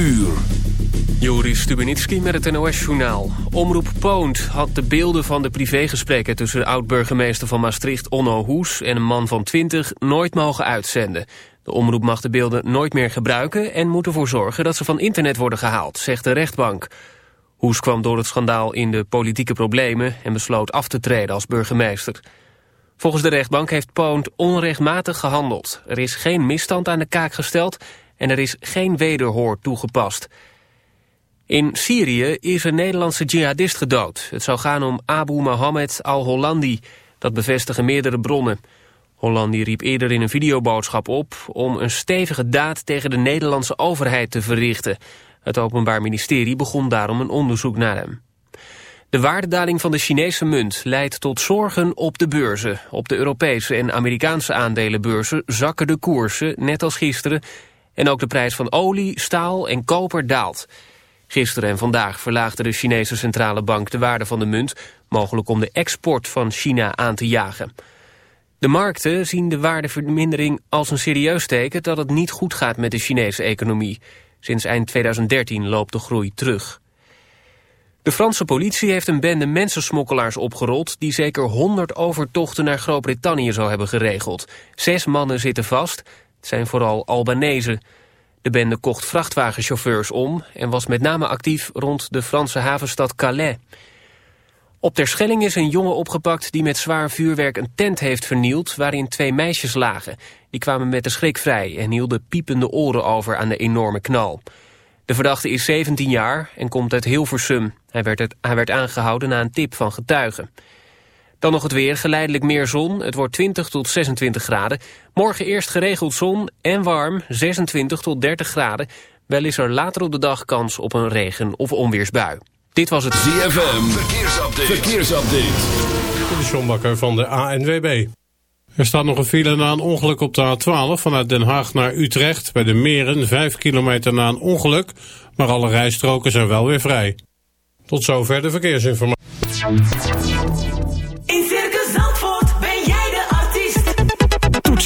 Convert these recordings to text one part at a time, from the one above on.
uur. Joris Stubenitski met het NOS-journaal. Omroep Poont had de beelden van de privégesprekken... tussen oud-burgemeester van Maastricht Onno Hoes... en een man van 20 nooit mogen uitzenden. De omroep mag de beelden nooit meer gebruiken... en moet ervoor zorgen dat ze van internet worden gehaald, zegt de rechtbank. Hoes kwam door het schandaal in de politieke problemen... en besloot af te treden als burgemeester. Volgens de rechtbank heeft Poont onrechtmatig gehandeld. Er is geen misstand aan de kaak gesteld... en er is geen wederhoor toegepast... In Syrië is een Nederlandse jihadist gedood. Het zou gaan om Abu Mohammed al-Hollandi. Dat bevestigen meerdere bronnen. Hollandi riep eerder in een videoboodschap op... om een stevige daad tegen de Nederlandse overheid te verrichten. Het Openbaar Ministerie begon daarom een onderzoek naar hem. De waardedaling van de Chinese munt leidt tot zorgen op de beurzen. Op de Europese en Amerikaanse aandelenbeurzen zakken de koersen, net als gisteren. En ook de prijs van olie, staal en koper daalt. Gisteren en vandaag verlaagde de Chinese centrale bank de waarde van de munt, mogelijk om de export van China aan te jagen. De markten zien de waardevermindering als een serieus teken dat het niet goed gaat met de Chinese economie. Sinds eind 2013 loopt de groei terug. De Franse politie heeft een bende mensensmokkelaars opgerold... die zeker 100 overtochten naar Groot-Brittannië zou hebben geregeld. Zes mannen zitten vast. Zijn vooral Albanese. De bende kocht vrachtwagenchauffeurs om en was met name actief rond de Franse havenstad Calais. Op Terschelling is een jongen opgepakt die met zwaar vuurwerk een tent heeft vernield waarin twee meisjes lagen. Die kwamen met de schrik vrij en hielden piepende oren over aan de enorme knal. De verdachte is 17 jaar en komt uit Hilversum. Hij werd, hij werd aangehouden na een tip van getuigen. Dan nog het weer, geleidelijk meer zon. Het wordt 20 tot 26 graden. Morgen eerst geregeld zon en warm, 26 tot 30 graden. Wel is er later op de dag kans op een regen- of onweersbui. Dit was het ZFM, verkeersupdate. verkeersupdate. De Sjombakker van de ANWB. Er staat nog een file na een ongeluk op de A12 vanuit Den Haag naar Utrecht. Bij de Meren, 5 kilometer na een ongeluk. Maar alle rijstroken zijn wel weer vrij. Tot zover de verkeersinformatie.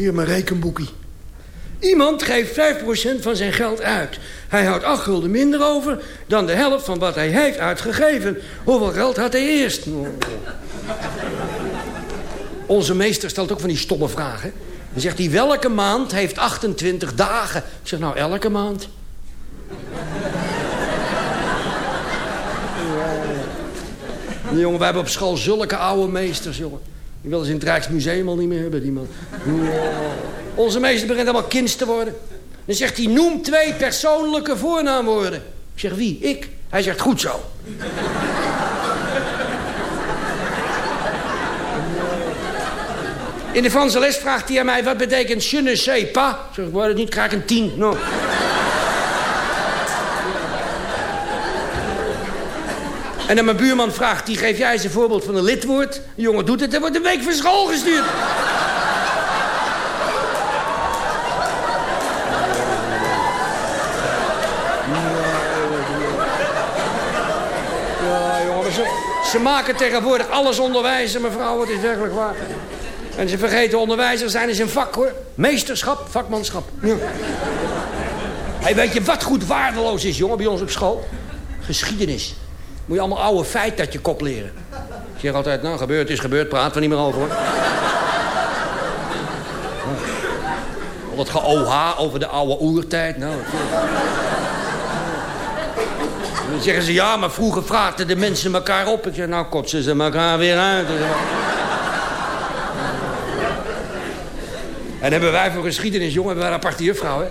Hier mijn rekenboekie. Iemand geeft 5% van zijn geld uit. Hij houdt 8 gulden minder over dan de helft van wat hij heeft uitgegeven. Hoeveel geld had hij eerst? Onze meester stelt ook van die stomme vragen. Dan zegt hij, welke maand heeft 28 dagen? Ik zeg, nou, elke maand. Jongen, wij hebben op school zulke oude meesters, jongen. Die willen ze in het Rijksmuseum al niet meer hebben, die man. Onze meester begint allemaal kind te worden. Dan zegt hij, noem twee persoonlijke voornaamwoorden. Ik zeg, wie? Ik? Hij zegt, goed zo. In de Franse les vraagt hij aan mij, wat betekent je ne sais pas? Zeg ik, word het niet, krijg ik een tien. No. En dan mijn buurman vraagt, die geef jij eens een voorbeeld van een lidwoord? De jongen doet het, en wordt een week van school gestuurd. Ja, jongen, ze, ze maken tegenwoordig alles onderwijzen, mevrouw, het is werkelijk waar. En ze vergeten onderwijzer zijn is een vak, hoor. Meesterschap, vakmanschap. Ja. Hey, weet je wat goed waardeloos is, jongen, bij ons op school? Geschiedenis. Moet je allemaal oude feiten uit je kop leren. Ik zeg altijd, nou, gebeurd is gebeurd, praat er niet meer over, hoor. Al dat ge-OH over de oude oertijd, nou... Dan zeggen ze, ja, maar vroeger vraagden de mensen elkaar op. Ik zeg, nou kotsen ze elkaar weer uit. En hebben wij voor geschiedenis, jongen, hebben wij een aparte juffrouw, hè?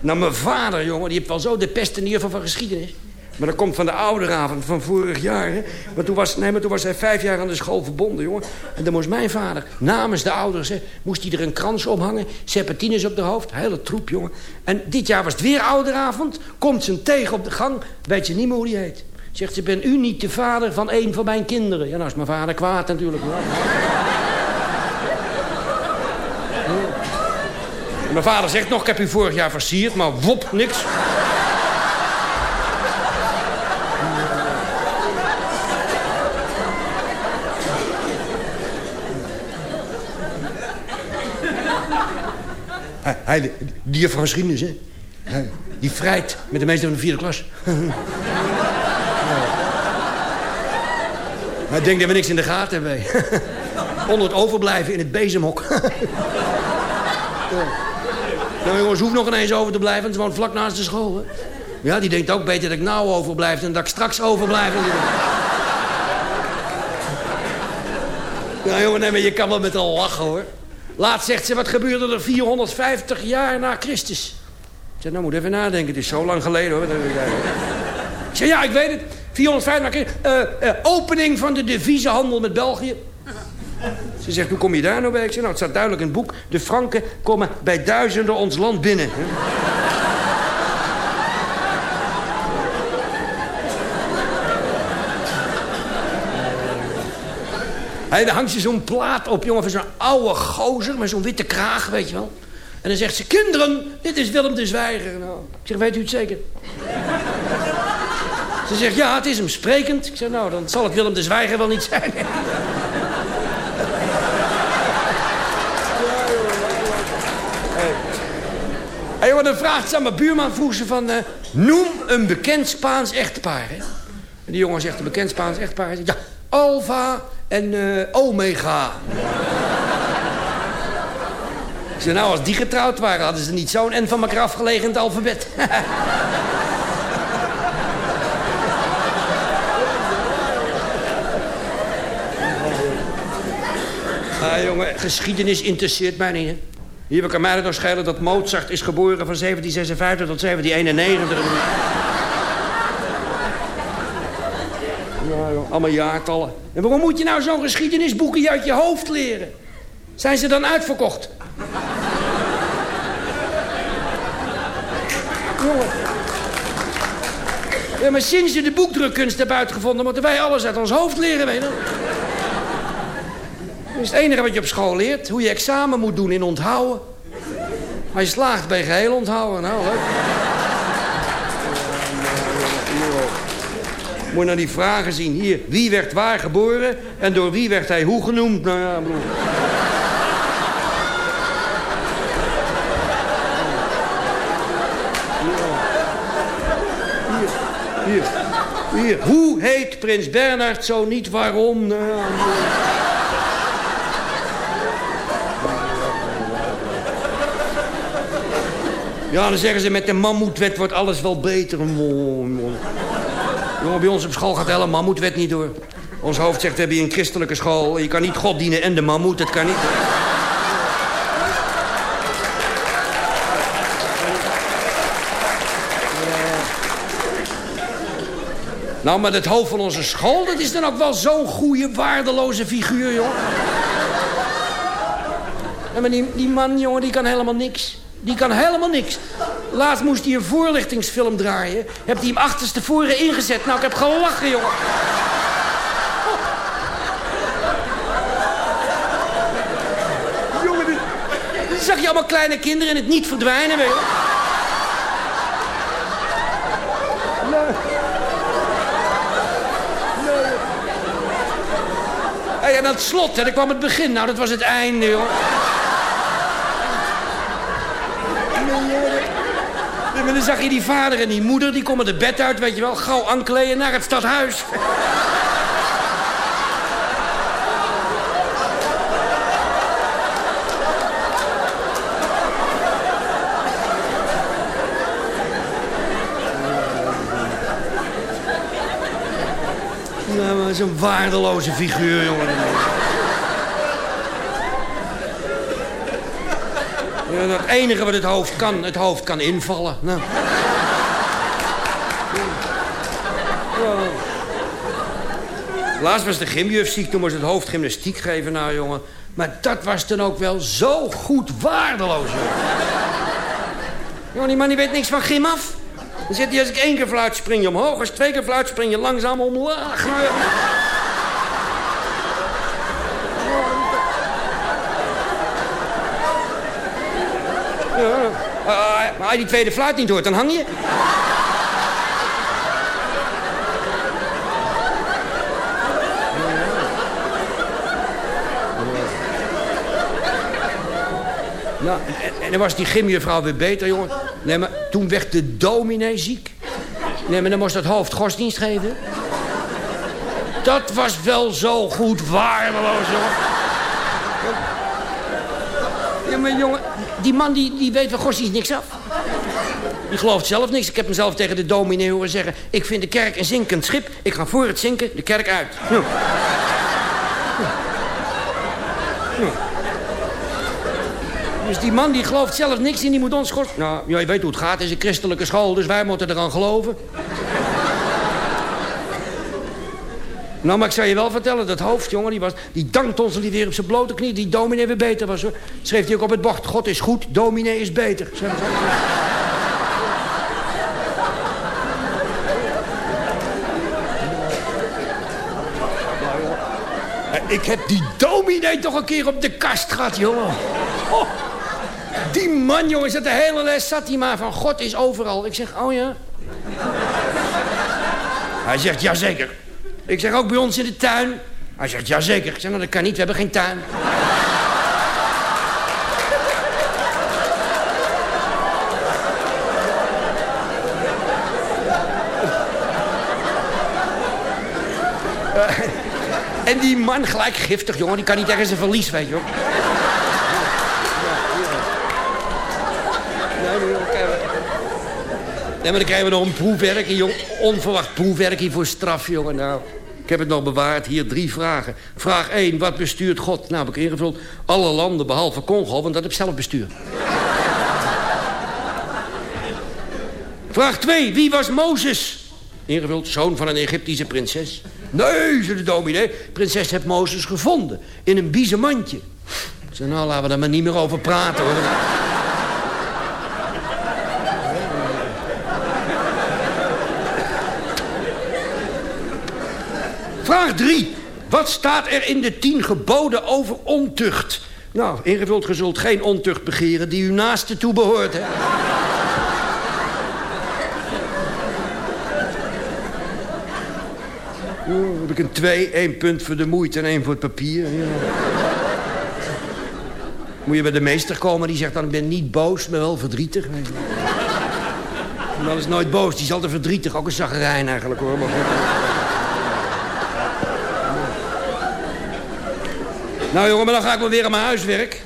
Nou, mijn vader, jongen, die heeft wel zo de pest in ieder geval van geschiedenis. Maar dat komt van de ouderavond van vorig jaar, hè? Maar toen was, nee, maar toen was hij vijf jaar aan de school verbonden, jongen. En dan moest mijn vader, namens de ouders, hè, moest hij er een krans omhangen. Serpentines op de hoofd, hele troep, jongen. En dit jaar was het weer ouderavond. Komt ze tegen op de gang, weet je niet meer hoe die heet. Zegt ze, ben u niet de vader van een van mijn kinderen? Ja, nou is mijn vader kwaad natuurlijk. mijn vader zegt nog, ik heb u vorig jaar versierd, maar wop, niks. Hij, die van geschiedenis, hè? Die vrijt met de meester van de vierde klas. Hij denkt dat we niks in de gaten hebben. Onder het overblijven in het bezemhok. Nou jongens, hoeft nog ineens over te blijven. Ze woont vlak naast de school, hè? Ja, die denkt ook beter dat ik nou overblijf... dan dat ik straks overblijf. Nou jongen, nee, maar je kan wel met al lachen, hoor. Laat zegt ze, wat gebeurde er 450 jaar na Christus? Ik zeg, nou moet even nadenken. Het is zo lang geleden, hoor. Ik zeg, ja, ik weet het. 450 na Christus. Eh, eh, opening van de deviezenhandel met België. Ze zegt, hoe kom je daar nou bij? Ik zeg, nou, het staat duidelijk in het boek. De Franken komen bij duizenden ons land binnen. Hey, dan hangt ze zo'n plaat op, jongen, van zo'n oude gozer... met zo'n witte kraag, weet je wel. En dan zegt ze, kinderen, dit is Willem de Zwijger. Nou, ik zeg, weet u het zeker? Ze zegt, ja, het is hem sprekend. Ik zeg, nou, dan zal het Willem de Zwijger wel niet zijn. Hé, jongen, dan vraagt ze aan mijn buurman, vroeg ze van... eh, noem een bekend Spaans echtpaar, hè? En die jongen zegt, een bekend Spaans echtpaar? Hij zegt, ja, Alfa en eh, Omega. Ik nou, als die getrouwd waren... hadden ze niet zo'n en van elkaar afgelegen in het alfabet. Ah, jongen, geschiedenis interesseert mij niet, hè. Hier kan mij het nog schelen dat Mozart is geboren van 1756 tot 1791. Ja, joh, allemaal jaartallen. En waarom moet je nou zo'n geschiedenisboekje uit je hoofd leren? Zijn ze dan uitverkocht? Ja, maar sinds je de boekdrukkunst hebt uitgevonden... moeten wij alles uit ons hoofd leren, weet je. Dat is het enige wat je op school leert. Hoe je examen moet doen in onthouden. Als je slaagt je geheel onthouden. Nou, leuk. Moet je die vragen zien. Hier, wie werd waar geboren en door wie werd hij hoe genoemd? Nou ja, bedoel. Hier, hier, hier. Hoe heet prins Bernhard zo niet waarom? Nou ja. Ja, dan zeggen ze met de mammoetwet wordt alles wel beter. Jongen, bij ons op school gaat hele mammoetwet niet door. Ons hoofd zegt, we hebben een christelijke school. Je kan niet God dienen en de mammoet, dat kan niet. Nou, maar het hoofd van onze school, dat is dan ook wel zo'n goede, waardeloze figuur, joh. Maar die man, jongen, die kan helemaal niks. Die kan helemaal niks. Laatst moest hij een voorlichtingsfilm draaien. Heb hij hem achterstevoren ingezet. Nou, ik heb gelachen, jongen. Jongen, dit- zag je allemaal kleine kinderen en het niet verdwijnen, weet je? Hey, en aan het slot, hè, daar kwam het begin. Nou, dat was het einde, joh. Maar dan zag je die vader en die moeder, die komen de bed uit, weet je wel. Gauw aankleden naar het stadhuis. Ja, maar zo'n waardeloze figuur, jongen. Het enige wat het hoofd kan, het hoofd kan invallen. Nou. Laatst was de gymjuf ziek, toen moest het hoofd gymnastiek geven. Nou, jongen. Maar dat was dan ook wel zo goed waardeloos, jongen. Jongen, die man die weet niks van gym af. Dan zit hij als ik één keer fluit, spring je omhoog. Als twee keer fluit, spring je langzaam omlaag. Nou, ja. Ja. Ah, maar je die tweede fluit niet hoort, dan hang je. Nou, en, dan was die gymjuffrouw weer beter, jongen. Nee, maar toen werd de dominee ziek. Nee, maar dan moest dat hoofd godsdienst geven. Dat was wel zo goed waardeloos, jongen. Ja, maar jongen, die man die, die weet van godsdienst niks af. Die gelooft zelf niks. Ik heb hem zelf tegen de dominee horen zeggen... ik vind de kerk een zinkend schip. Ik ga voor het zinken de kerk uit. Ja. Ja. Dus die man die gelooft zelf niks in, die moet ons. Nou, ja, je weet hoe het gaat. Het is een christelijke school, dus wij moeten eraan geloven. Nou, maar ik zou je wel vertellen, dat hoofd, jongen, die, was, die dankt ons die weer op zijn blote knie. Die dominee weer beter was, hoor. Schreef hij ook op het bord. God is goed, dominee is beter. Ik heb die dominee toch een keer op de kast gehad, jongen. Oh, die man, jongen, zat de hele les zat hij maar van God is overal. Ik zeg, oh ja? Hij zegt, jazeker. Ik zeg, ook bij ons in de tuin? Hij zegt, jazeker. Ik zeg, nou, dat kan niet, we hebben geen tuin. Eh, En die man gelijk giftig, jongen. Die kan niet tegen zijn verlies, weet je wel. Nee, maar dan krijgen we- nog een proefwerk, jong. Onverwacht proefwerk voor straf, jongen. Nou, ik heb het nog bewaard. Hier drie vragen. Vraag 1, wat bestuurt God? Nou, heb ik ingevuld. Alle landen behalve Congo, want dat heb zelfbestuur. Vraag 2, wie was Mozes? Ingevuld, zoon van een Egyptische prinses. Nee, zei de dominee. Prinses heeft Mozes gevonden. In een biezenmandje. Ik zei, nou, laten we daar maar niet meer over praten, hoor. Vraag 3. Wat staat er in de tien geboden over ontucht? Nou, ingevuld, ge zult geen ontucht begeren die uw naaste toe behoort, hè? Oh, heb ik een 2, één punt voor de moeite en één voor het papier. Ja. Moet je bij de meester komen, die zegt dan... ik ben niet boos, maar wel verdrietig. Maar dat is nooit boos, die is altijd verdrietig. Ook een zagerijn eigenlijk, hoor. Maar. Nou, jongen, maar dan ga ik wel weer aan mijn huiswerk.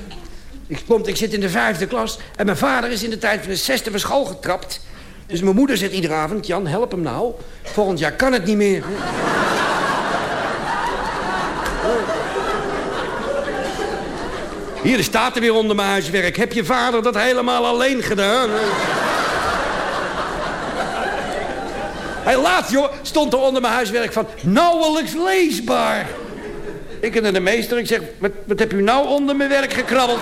Ik, ik zit in de vijfde klas en mijn vader is in de tijd van de zesde van school getrapt. Dus mijn moeder zegt iedere avond... Jan, help hem nou. Volgend jaar kan het niet meer. Hier staat er weer onder mijn huiswerk. Heb je vader dat helemaal alleen gedaan? Hij laat, joh. stond er onder mijn huiswerk van... nauwelijks leesbaar. Ik en de meester, ik zeg... Wat, wat heb u nou onder mijn werk gekrabbeld?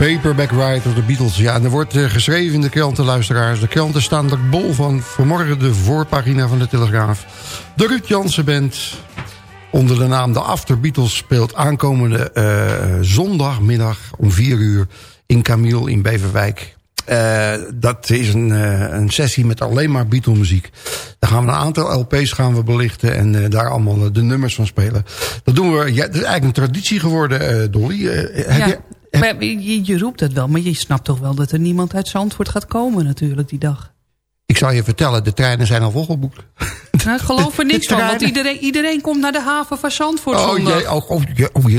Paperback Ride of de Beatles. Ja, en er wordt eh, geschreven in de kranten, luisteraars. De kranten staan er bol van. Vanmorgen de voorpagina van de Telegraaf. De Ruud Jansen Band, onder de naam de After Beatles... speelt aankomende eh, zondagmiddag om 4 uur in Camille in Beverwijk. Eh, dat is een, een sessie met alleen maar Beatle-muziek. Daar gaan we een aantal LP's gaan we belichten... en daar allemaal de nummers van spelen. Dat doen we... Ja, het is eigenlijk een traditie geworden, Dolly. Heb Ja, je, maar je, je roept het wel, maar je snapt toch wel dat er niemand uit Zandvoort gaat komen natuurlijk die dag. Ik zal je vertellen, de treinen zijn al volgeboekt. Nou, ik geloof er niks van, want iedereen, iedereen komt naar de haven van Zandvoort Oh, zondag. jee, oh, oh, jee, oh.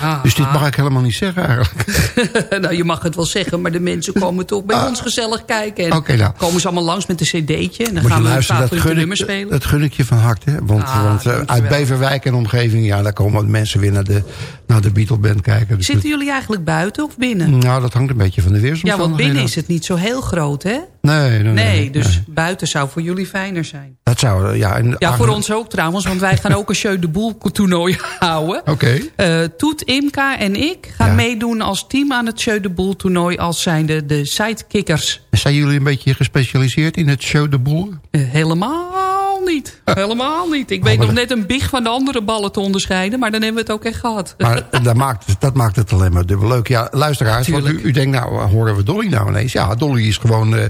Ja. Dus dit mag ik helemaal niet zeggen eigenlijk. nou, je mag het wel zeggen, maar de mensen komen toch bij ons gezellig kijken. En Ah. Oké, nou. komen ze allemaal langs met een cd'tje en dan Moet je gaan we een luisteren, dat favoriete gun, nummer spelen. dat gun ik je van harte. hè. Want, Ah, want eh, uit Beverwijk en omgeving, ja, daar komen mensen weer naar de, naar de Beatle Band kijken. Dus Zitten jullie eigenlijk buiten of binnen? dat- nou, dat hangt een beetje van de Ja, weersomstandigheden. want binnen is het niet zo heel groot, hè? Nee, nee, nee. Nee, dus nee. buiten zou voor jullie fijner zijn. Dat zou, ja. En, Ja, voor ons ook trouwens, want wij gaan ook een Jeu de Boel toernooi houden. Oké. Eh, Toet, Imka en ik gaan Ja. meedoen als team aan het Jeu de Boel toernooi als zijnde de sidekickers. Zijn jullie een beetje gespecialiseerd in het show de boel? Eh, helemaal niet. Helemaal niet. Ik weet nog net een big van de andere ballen te onderscheiden, maar dan hebben we het ook echt gehad. Maar dat maakt, dat maakt het alleen maar dubbel leuk. Ja, luisteraars, want u, u denkt nou, horen we Dolly nou ineens? Ja, Dolly is gewoon eh,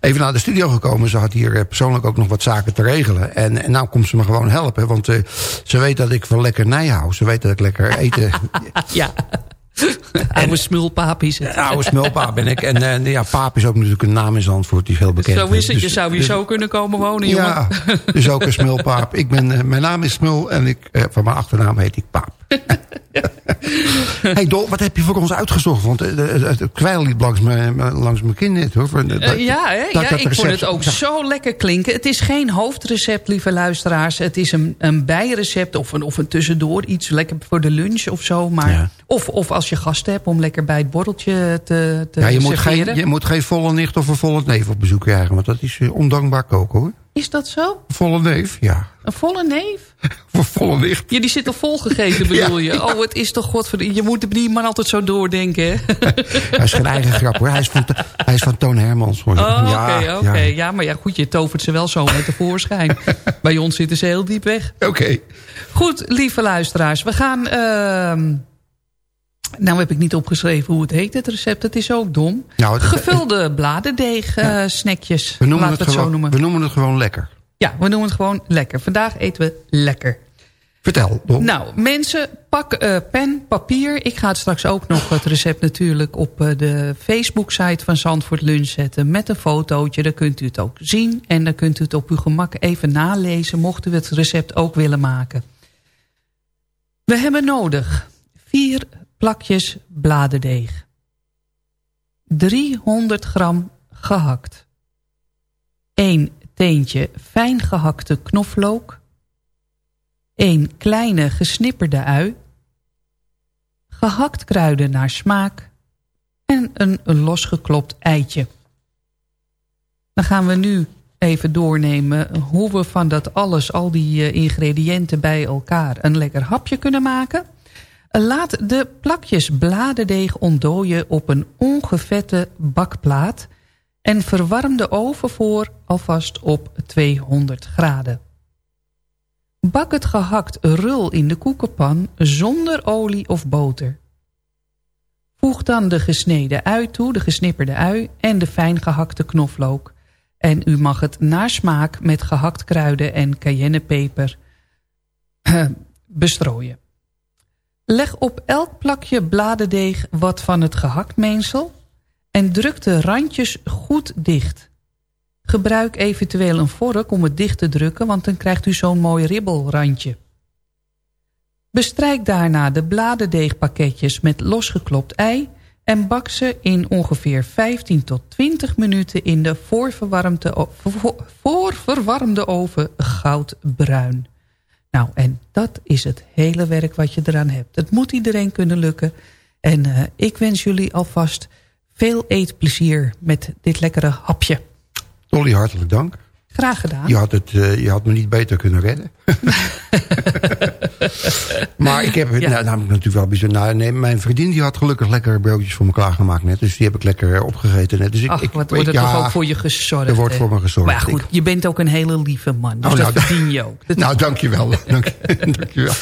even naar de studio gekomen. Ze had hier eh, persoonlijk ook nog wat zaken te regelen. En, en nou komt ze me gewoon helpen. Want eh, ze weet dat ik van lekkernij hou. Ze weet dat ik lekker eten... ja. Oude smulpaap is het. oude smulpaap ben ik. En eh, ja, paap is ook natuurlijk een naam in Zandvoort. Die is heel bekend. Zo is het. Dus- Je zou hier dus- zo kunnen komen wonen, jongen. Ja, dus ook een smulpaap. Ik ben, eh, mijn naam is Smul en ik, eh, van mijn achternaam heet ik Paap. hey Dol, wat heb je voor ons uitgezocht? Want eh, het, het, liep langs mijn, langs mijn kin net. Hoor. Eh, ja, hè? dat ja dat ik vond het ook zag- zo lekker klinken. Het is geen hoofdrecept, lieve luisteraars. Het is een, een bijrecept of een, of een tussendoor. Iets lekker voor de lunch of zo. Maar, Ja. of, of als je gasten hebt om lekker bij het borreltje te, te Ja, je, moet serveren. geen, je moet geen volle nicht of een volle neef op bezoek krijgen. Want dat is eh, ondankbaar koken hoor. Is dat zo? Een volle neef, ja. Een volle neef? Voor volle nicht. Ja, die zit al volgegeten, bedoel Ja, je? Oh, het is toch godverdomme... Je moet die man altijd zo doordenken, hè? Hij is geen eigen grap hoor. Hij is van, hij is van Toon Hermans. Hoor. Oh, oké, Ja, oké. ja. Ja. maar ja, goed, je tovert ze wel zo met tevoorschijn. Bij ons zitten ze heel diep weg. Oké. Goed, lieve luisteraars. We gaan... ehm, Nou heb ik niet opgeschreven hoe het heet, het recept. Het is ook dom. Nou, het- Gevulde bladerdeeg eh, snackjes. We noemen, Laten het we het zo gewoon, noemen. we noemen het gewoon lekker. Ja, we noemen het gewoon lekker. Vandaag eten we lekker. Vertel, Don. Nou, mensen, pak eh, pen, papier. Ik ga het straks ook nog het recept natuurlijk op eh, de Facebook-site van Zandvoort Lunch zetten. Met een fotootje, dan kunt u het ook zien. En dan kunt u het op uw gemak even nalezen, mocht u het recept ook willen maken. We hebben nodig vier plakjes bladerdeeg. 300 gram gehakt. 1 teentje fijn gehakte knoflook. 1 kleine gesnipperde ui. Gehakt kruiden naar smaak. En een, losgeklopt eitje. Dan gaan we nu even doornemen hoe we van dat alles, al die eh, ingrediënten bij elkaar, een lekker hapje kunnen maken. Laat de plakjes bladerdeeg ontdooien op een ongevette bakplaat en verwarm de oven voor alvast op 200 graden. Bak het gehakt rul in de koekenpan zonder olie of boter. Voeg dan de gesneden ui toe, de gesnipperde ui en de fijn gehakte knoflook. En u mag het naar smaak met gehakt kruiden en cayennepeper eh, bestrooien. Leg op elk plakje bladerdeeg wat van het gehaktmengsel en druk de randjes goed dicht. Gebruik eventueel een vork om het dicht te drukken, want dan krijgt u zo'n mooi ribbelrandje. Bestrijk daarna de bladerdeegpakketjes met losgeklopt ei en bak ze in ongeveer 15 tot 20 minuten in de voorverwarmde, voorverwarmde oven goudbruin. Nou, en dat is het hele werk wat je eraan hebt. Het moet iedereen kunnen lukken. En eh, ik wens jullie alvast veel eetplezier met dit lekkere hapje. Dolly, hartelijk dank. Graag gedaan. Je had, het, eh, je had me niet beter kunnen redden. maar ik heb het Ja. nou, namelijk natuurlijk wel bijzonder. Nou, nee, mijn vriendin die had gelukkig lekker broodjes voor me klaargemaakt net. Dus die heb ik lekker opgegeten net. Dus ik, Ach, ik, wat wordt er ja, toch ook voor je gezorgd. er wordt voor me gezorgd. Maar ja, goed, Ik- je bent ook een hele lieve man. Dus Oh, dat nou, verdien je ook. Dat Nou, dankjewel. Dank, dankjewel.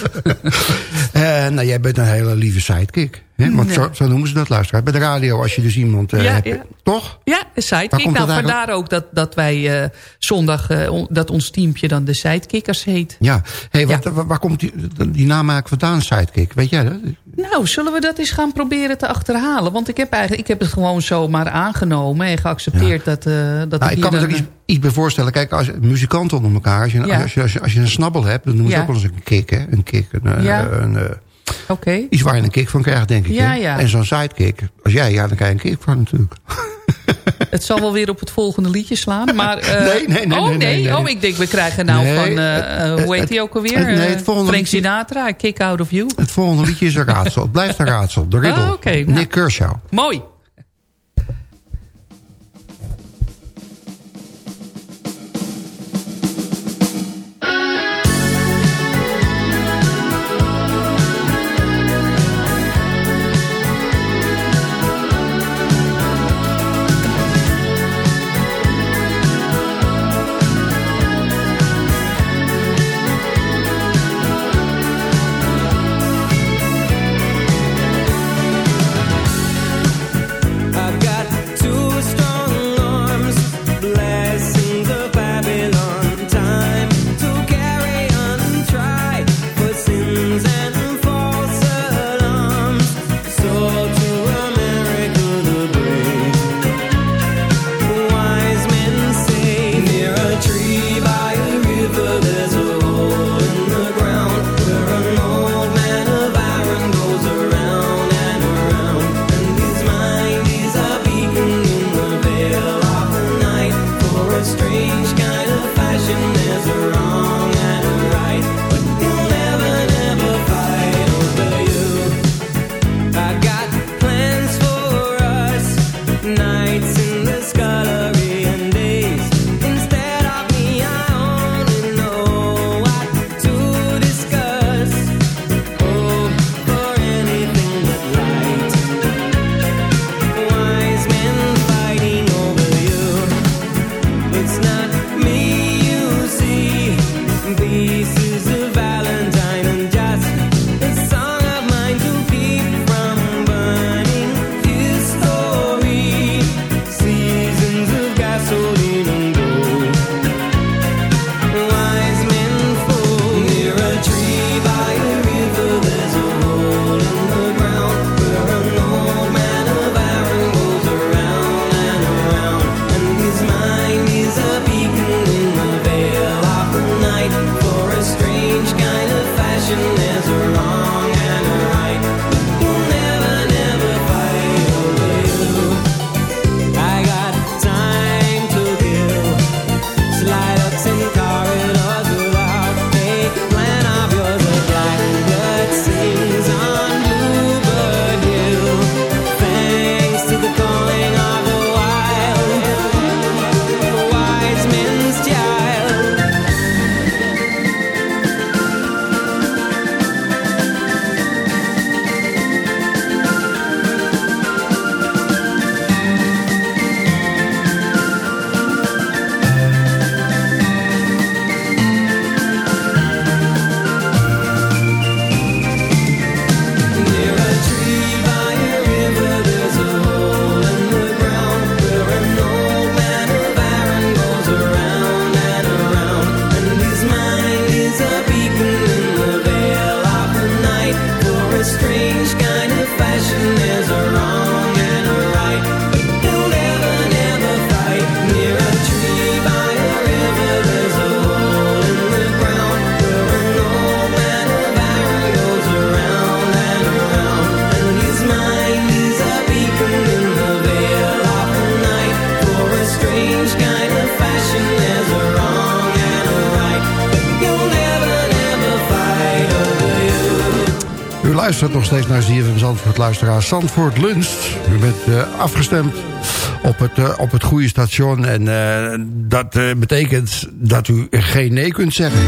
Eh nou, jij bent een hele lieve sidekick. Hè? Want Ja. zo, zo noemen ze dat, luisteraar. Bij de radio, als je dus iemand eh Ja, hebt. ja. Toch? Ja, Waar sidekick. komt Nou, dat vandaar ook dat, dat wij eh, zondag, on- dat ons teampje dan de sidekickers heet. Ja. Hey, wat, waar, waar komt die, die naam eigenlijk vandaan, sidekick? Weet jij dat? Nou, zullen we dat eens gaan proberen te achterhalen? Want ik heb, eigenlijk, ik heb het gewoon zomaar aangenomen en geaccepteerd dat, eh dat Nou, ik kan me er iets, iets bij voorstellen. Kijk, als muzikanten onder elkaar, als je, Ja. als je, als je, als je een snabbel hebt, dan noemen ze Ja. ook wel eens een kick, hè? Een kick, een, eh, Ja. een, eh, Oké. iets waar je een kick van krijgt, denk ik. Ja, ja. En zo'n sidekick, als jij, ja, dan krijg je een kick van natuurlijk. Het zal wel weer op het volgende liedje slaan. Maar, eh, Nee, nee, nee, Oh, nee, nee, nee. Oh, ik denk, we krijgen nou van, eh, eh, hoe heet die ook alweer? het- Frank liedje- Sinatra, Kick Out of You. Het volgende liedje is een raadsel. Het blijft een raadsel. De riddle. Ah, oké, nou. Nick Kershaw. Mooi. Luistert nog steeds naar ZFM Zandvoort, luisteraar Zandvoort Lunst. U bent eh, afgestemd op het, eh, op het goede station. En eh, dat betekent dat u geen nee kunt zeggen.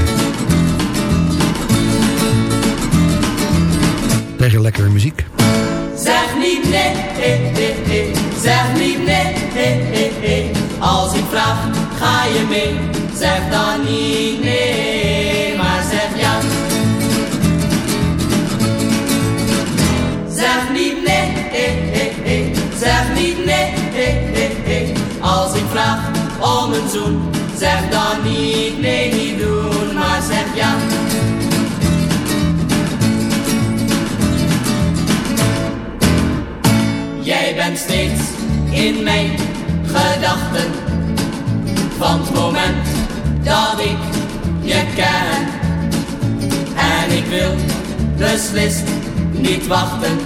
Tegen lekkere muziek. Zeg niet nee, zeg niet nee. Als ik vraag, ga je mee? Zeg dan niet nee, zeg dan niet nee, niet doen, maar zeg ja. Jij bent steeds in mijn gedachten. Van het moment dat ik je ken. En ik wil beslist niet wachten.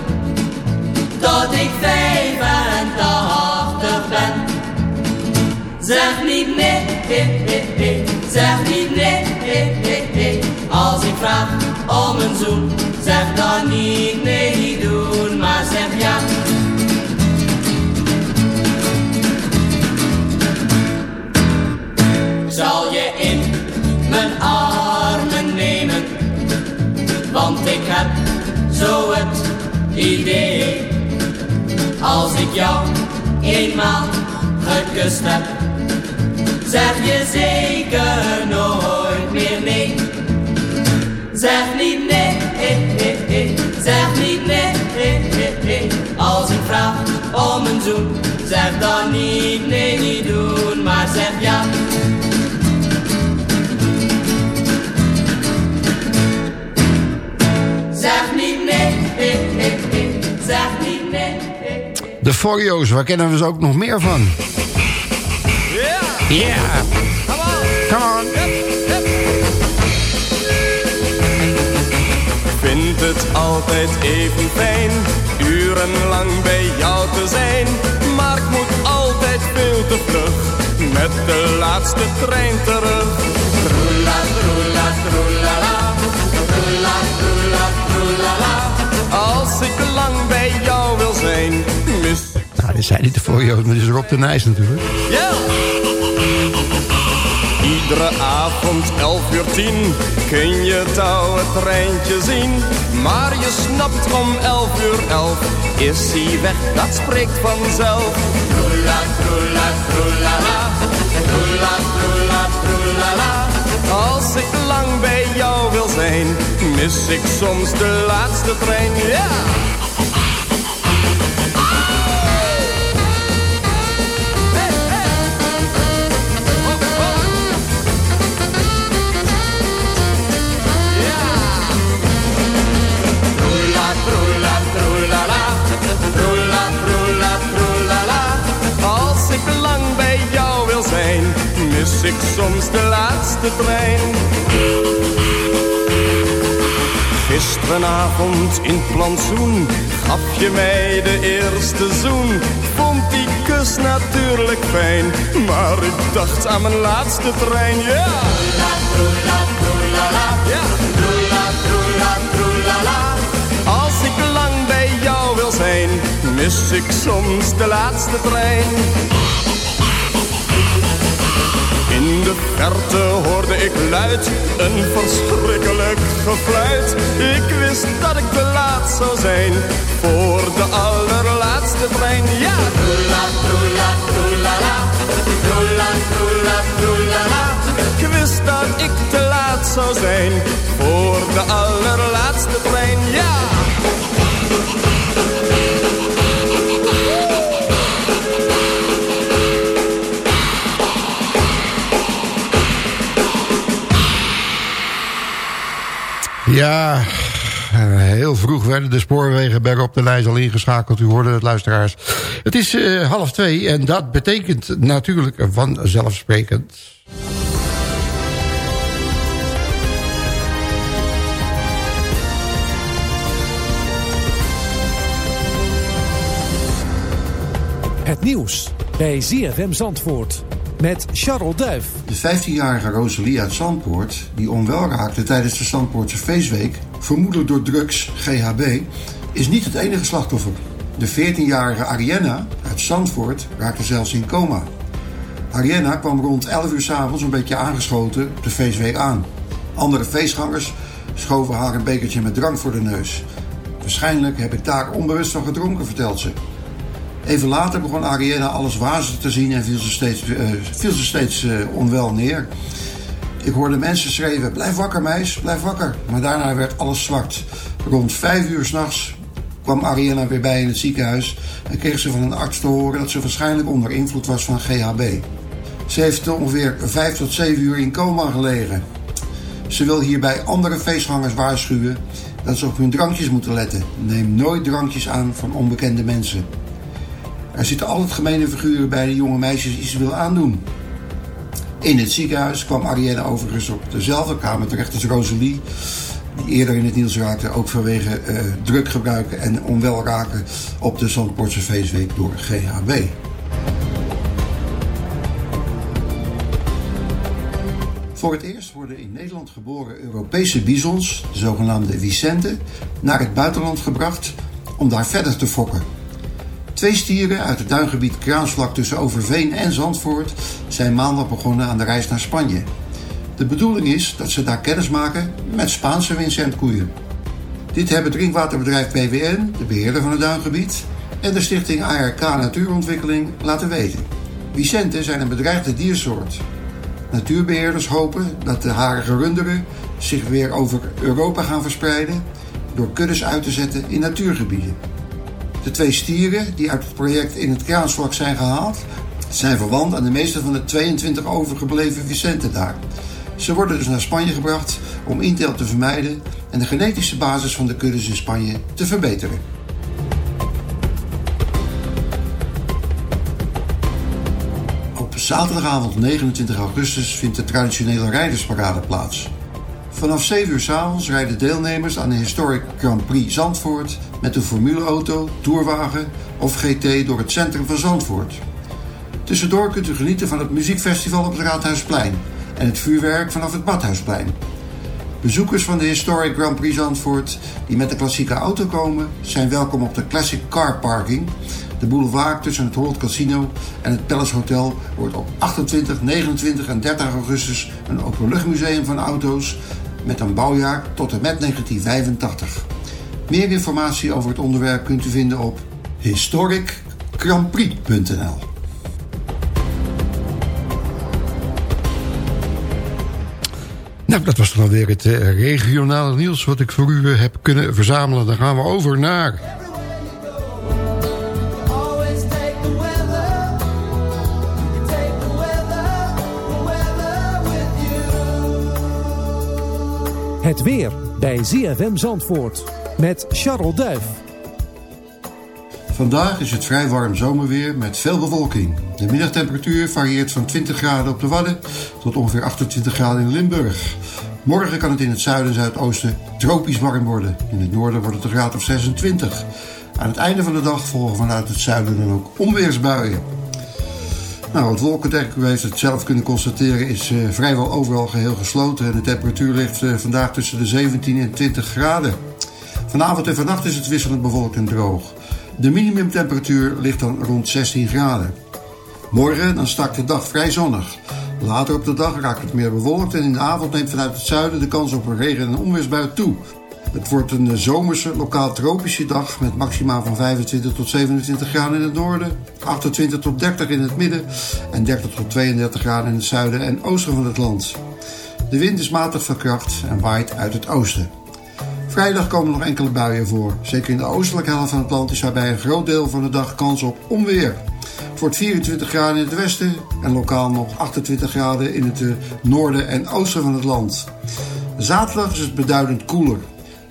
Tot ik 85 ben. Zeg niet nee, eh, eh, eh. zeg niet nee, eh, eh, eh. Als ik vraag om een zoen, zeg dan niet nee, doen, maar zeg ja. Zal je in mijn armen nemen, want ik heb zo het idee. Als ik jou eenmaal gekust heb, zeg je zeker nooit meer nee. Zeg niet nee, eh, eh, eh. zeg niet nee. Als ik vraag om een zoen, zeg dan niet nee, niet doen, maar zeg ja. Zeg niet nee, zeg niet nee. De Forio's, waar kennen we ze ook nog meer van? Ja! Yeah! Come on! vind het altijd even fijn, urenlang bij jou te zijn. Maar ik moet altijd veel te vlug, met de laatste trein terug. Troela, troela, troelala, troela, troela, troelala. Als ik lang bij jou wil zijn, mis Nou, dit zijn niet de Forio's, maar dit is Rob de Nijs natuurlijk. ja! Iedere avond 11 uur 10 kun je touw het treintje zien. Maar je snapt om 11 uur 11 is hij weg, dat spreekt vanzelf. Troela, troela, troelala, troela, troela, troelala. Als ik lang bij jou wil zijn, mis ik soms de laatste trein, ja! De laatste trein. Gisterenavond in plantsoen gaf je mij de eerste zoen. Vond die kus natuurlijk fijn, maar ik dacht aan mijn laatste trein, ja. Als ik lang bij jou wil zijn, mis ik soms de laatste trein. In de verte hoorde ik luid een verschrikkelijk gefluit. Ik wist dat ik te laat zou zijn voor de allerlaatste trein. Ja! Troela, troela, troelala. Troela, troela, troelala. Ik wist dat ik te laat zou zijn voor de allerlaatste trein. Ja! Ja, heel vroeg werden de spoorwegen op de lijst al ingeschakeld. U hoorde het, luisteraars. Het is eh, half twee en dat betekent natuurlijk vanzelfsprekend... Het nieuws bij ZFM Zandvoort met Charles Duif. De 15-jarige Rosalie uit Zandpoort, die onwel raakte tijdens de Zandpoortse feestweek, vermoedelijk door drugs, GHB, is niet het enige slachtoffer. De 14-jarige Arienna uit Zandvoort raakte zelfs in coma. Arienna kwam rond 11 uur s'avonds een beetje aangeschoten de feestweek aan. Andere feestgangers schoven haar een bekertje met drank voor de neus. Waarschijnlijk heb ik daar onbewust van gedronken, vertelt ze. Even later begon Ariana alles wazig te zien en viel ze steeds, eh, ze steeds eh, onwel neer. Ik hoorde mensen schreeuwen, blijf wakker meis, blijf wakker. Maar daarna werd alles zwart. Rond vijf uur s'nachts kwam Ariana weer bij in het ziekenhuis... en kreeg ze van een arts te horen dat ze waarschijnlijk onder invloed was van GHB. Ze heeft ongeveer vijf tot zeven uur in coma gelegen. Ze wil hierbij andere feestgangers waarschuwen dat ze op hun drankjes moeten letten. Neem nooit drankjes aan van onbekende mensen. Er zitten altijd gemene figuren bij de jonge meisjes ze wil aandoen. In het ziekenhuis kwam Ariane overigens op dezelfde kamer terecht als Rosalie, die eerder in het nieuws raakte, ook vanwege eh, druggebruik en onwel raken op de Zandpoortse feestweek door GHB. Voor het eerst worden in Nederland geboren Europese bizons, de zogenaamde Vicente, naar het buitenland gebracht om daar verder te fokken. Twee stieren uit het duingebied Kraansvlak tussen Overveen en Zandvoort zijn maandag begonnen aan de reis naar Spanje. De bedoeling is dat ze daar kennis maken met Spaanse Vincentkoeien. Dit hebben drinkwaterbedrijf PWN, de beheerder van het duingebied, en de stichting ARK Natuurontwikkeling laten weten. Vicenten zijn een bedreigde diersoort. Natuurbeheerders hopen dat de harige runderen zich weer over Europa gaan verspreiden door kuddes uit te zetten in natuurgebieden. De twee stieren die uit het project in het Kraansvlak zijn gehaald, zijn verwant aan de meeste van de 22 overgebleven Vicenten daar. Ze worden dus naar Spanje gebracht om intel te vermijden en de genetische basis van de kuddes in Spanje te verbeteren. Op zaterdagavond 29 augustus vindt de traditionele rijdersparade plaats. Vanaf 7 uur s'avonds rijden deelnemers aan de Historic Grand Prix Zandvoort met een formuleauto, tourwagen of GT door het centrum van Zandvoort. Tussendoor kunt u genieten van het muziekfestival op het Raadhuisplein en het vuurwerk vanaf het Badhuisplein. Bezoekers van de Historic Grand Prix Zandvoort die met de klassieke auto komen, zijn welkom op de Classic Car Parking. De boulevard tussen het Holland Casino en het Palace Hotel wordt op 28, 29 en 30 augustus een openluchtmuseum van auto's met een bouwjaar tot en met 1985. Meer informatie over het onderwerp kunt u vinden op historicgrandprix.nl. Nou, dat was dan alweer het eh, regionale nieuws wat ik voor u eh, heb kunnen verzamelen. Dan gaan we over naar... Het weer bij ZFM Zandvoort met Charles Duif. Vandaag is het vrij warm zomerweer met veel bewolking. De middagtemperatuur varieert van 20 graden op de Wadden tot ongeveer 28 graden in Limburg. Morgen kan het in het zuiden en zuidoosten tropisch warm worden. In het noorden wordt het een graad of 26. Aan het einde van de dag volgen vanuit het zuiden dan ook onweersbuien. Nou, het wolkendek, heeft het zelf kunnen constateren, is eh, vrijwel overal geheel gesloten. En de temperatuur ligt eh, vandaag tussen de 17 en 20 graden. Vanavond en vannacht is het wisselend bewolkt en droog. De minimumtemperatuur ligt dan rond 16 graden. Morgen dan start de dag vrij zonnig. Later op de dag raakt het meer bewolkt en in de avond neemt vanuit het zuiden de kans op een regen- en onweersbui toe. Het wordt een eh, zomerse, lokaal tropische dag met maxima van 25 tot 27 graden in het noorden, 28 tot 30 in het midden en 30 tot 32 graden in het zuiden en oosten van het land. De wind is matig van kracht en waait uit het oosten. Vrijdag komen nog enkele buien voor. Zeker in de oostelijke helft van het land is daarbij een groot deel van de dag kans op onweer. Het wordt 24 graden in het westen en lokaal nog 28 graden in het eh, noorden en oosten van het land. Zaterdag is het beduidend koeler.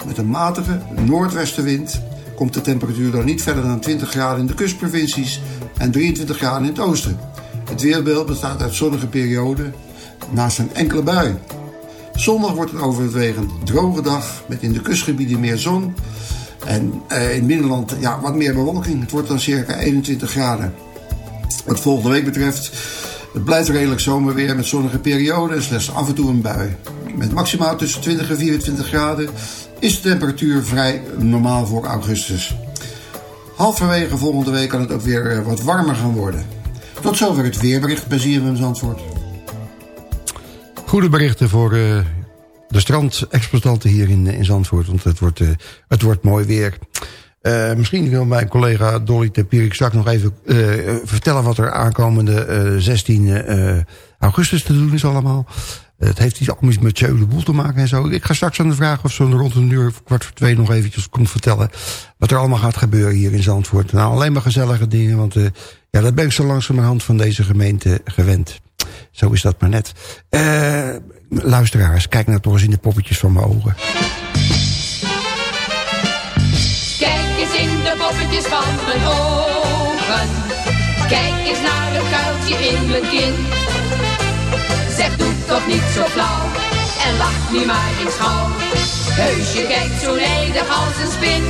Met een matige noordwestenwind komt de temperatuur dan niet verder dan 20 graden in de kustprovincies en 23 graden in het oosten. Het weerbeeld bestaat uit zonnige perioden naast een enkele bui. Zondag wordt het overwegend droge dag met in de kustgebieden meer zon. En eh, in het binnenland ja, wat meer bewolking. Het wordt dan circa 21 graden. Wat volgende week betreft Het blijft redelijk zomerweer met zonnige perioden en slechts af en toe een bui. Met maximaal tussen 20 en 24 graden is de temperatuur vrij normaal voor augustus. Halverwege volgende week kan het ook weer eh, wat warmer gaan worden. Tot zover het weerbericht bij ZFM Zandvoort. Goede berichten voor eh, de strandexploitanten hier in, eh, in Zandvoort. Want het wordt, het wordt mooi weer. Misschien wil mijn collega Dolly Tempierik straks nog even vertellen... wat er aankomende eh, 16 eh, augustus te doen is allemaal. Het heeft iets allemaal met Jeu de Boel te maken en zo. Ik ga straks aan de vraag of ze rond een uur of kwart voor twee nog eventjes komt vertellen... wat er allemaal gaat gebeuren hier in Zandvoort. Nou, alleen maar gezellige dingen, want eh, ja, dat ben ik zo langzamerhand van deze gemeente gewend. Zo is dat maar net. Eh, luisteraars, kijk nou toch eens in de poppetjes van mijn ogen. Kijk eens in de poppetjes van mijn ogen. Kijk eens naar het kuiltje in mijn kin. Zeg, doe toch niet zo flauw. En lach nu maar eens gauw. Heus, je kijkt zo nijdig als een spin.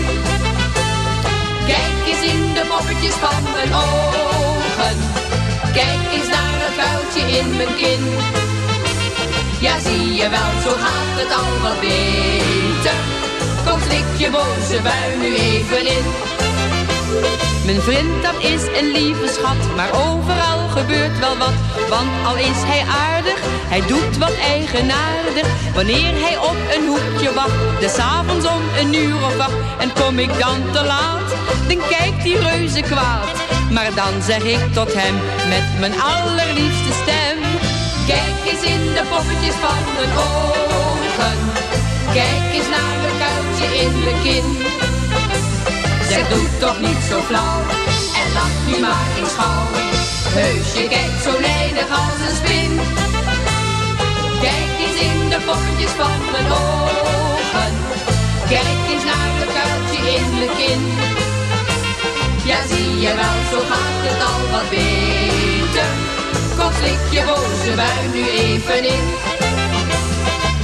Kijk eens in de poppetjes van mijn ogen. Kijk eens naar het kuiltje in mijn kin. Ja, zie je wel, zo gaat het al wat beter. Kom, slik je boze bui nu even in. Mijn vriend dat is een lieve schat, maar overal gebeurt wel wat. Want al is hij aardig, hij doet wat eigenaardig. Wanneer hij op een hoekje wacht, des avonds om een uur of acht. En kom ik dan te laat, dan kijkt die reuze kwaad. Maar dan zeg ik tot hem, met mijn allerliefste stem. Kijk eens in de poppetjes van mijn ogen. Kijk eens naar het kuiltje in mijn kin. Zeg, doe toch niet zo flauw. En lach nu maar eens gauw. Heus, je kijkt zo nijdig als een spin. Kijk eens in de poppetjes van mijn ogen. Kijk eens naar het kuiltje in mijn kin. Ja, zie je wel, zo gaat het al wat beter. Kom, slik je boze bui nu even in.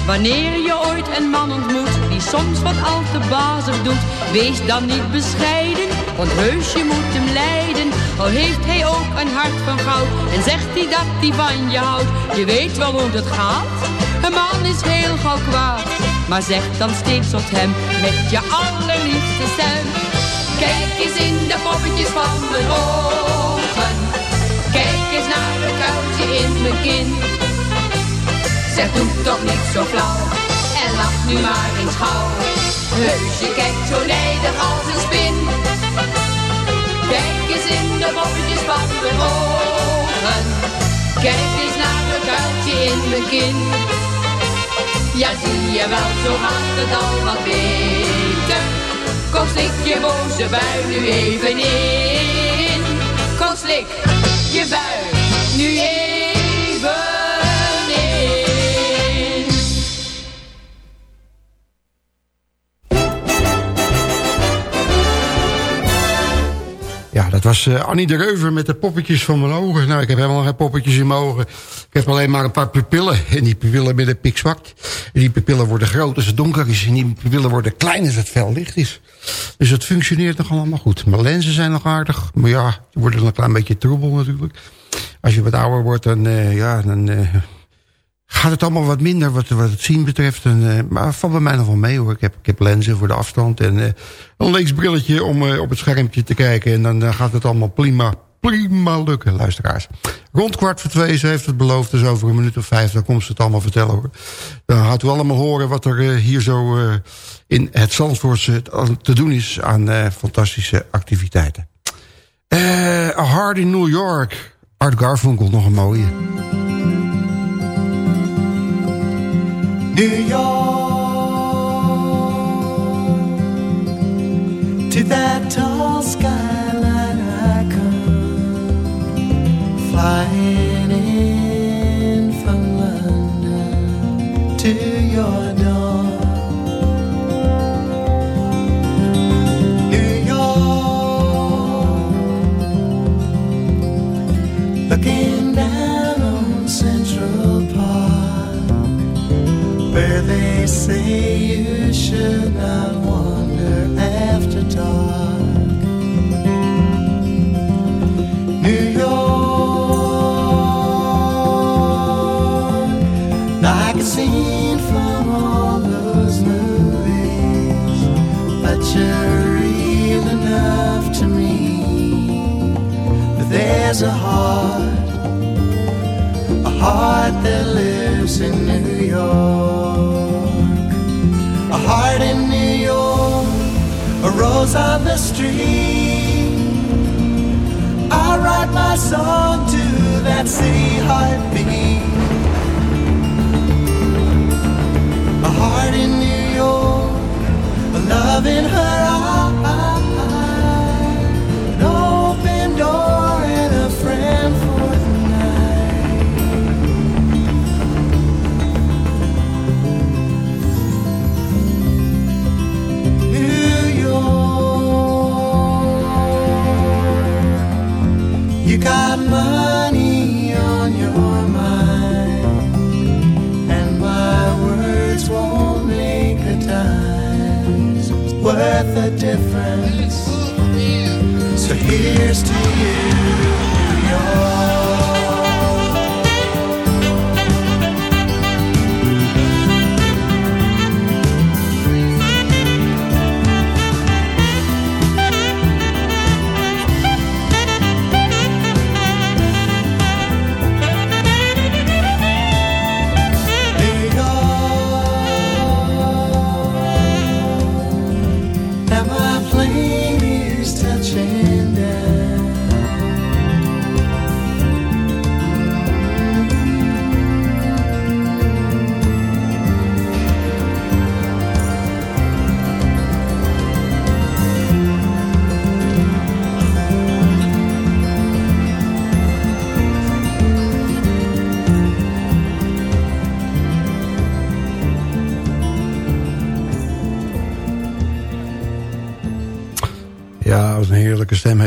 Wanneer je ooit een man ontmoet die soms wat al te bazig doet, wees dan niet bescheiden, want heus je moet hem leiden. Al heeft hij ook een hart van goud en zegt hij dat hij van je houdt. Je weet wel hoe het gaat, een man is heel gauw kwaad. Maar zeg dan steeds tot hem met je allerliefste stem. Kijk eens in de poppetjes van mijn ogen. Kijk eens naar het kuiltje in mijn kin. Zeg, doe toch niet zo flauw. En lach nu maar eens gauw. Heus, je kijkt zo nijdig als een spin. Kijk eens in de poppetjes van mijn ogen. Kijk eens naar het kuiltje in mijn kin. Ja, zie je wel, zo gaat het al wat beter. Kom, slik je boze bui nu even in. Kom, slik dat was eh, Annie de Reuver met de poppetjes van mijn ogen. Nou, ik heb helemaal geen poppetjes in mijn ogen. Ik heb alleen maar een paar pupillen. En die pupillen ben ik zwak. En die pupillen worden groot als het donker is. En die pupillen worden klein als het fel licht is. Dus het functioneert nog allemaal goed. Mijn lenzen zijn nog aardig. Maar ja, die worden een klein beetje troebel natuurlijk. Als je wat ouder wordt, dan, eh, ja, dan eh, gaat het allemaal wat minder wat, wat het zien betreft. En, eh, maar valt bij mij nog wel mee hoor. Ik heb, ik heb lenzen voor de afstand en eh, een leesbrilletje om eh, op het schermpje te kijken. En dan gaat het allemaal prima, prima lukken, luisteraars. Rond kwart voor twee, ze heeft het beloofd, dus over een minuut of vijf... dan komt ze het allemaal vertellen hoor. Dan gaat u allemaal horen wat er hier zo in het Zandvoortse te doen is... aan fantastische activiteiten. A Hard in New York. Art Garfunkel, nog een mooie. New York. To that tall skyline I come. Flying in from London to your